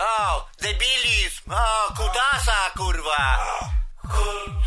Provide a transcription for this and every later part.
O, debilizm! O, kutasa, kurwa!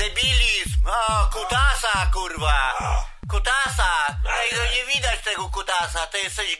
Debilizm! O, kutasa, kurwa! Kutasa! Ej, no nie widać tego kutasa, ty jesteś...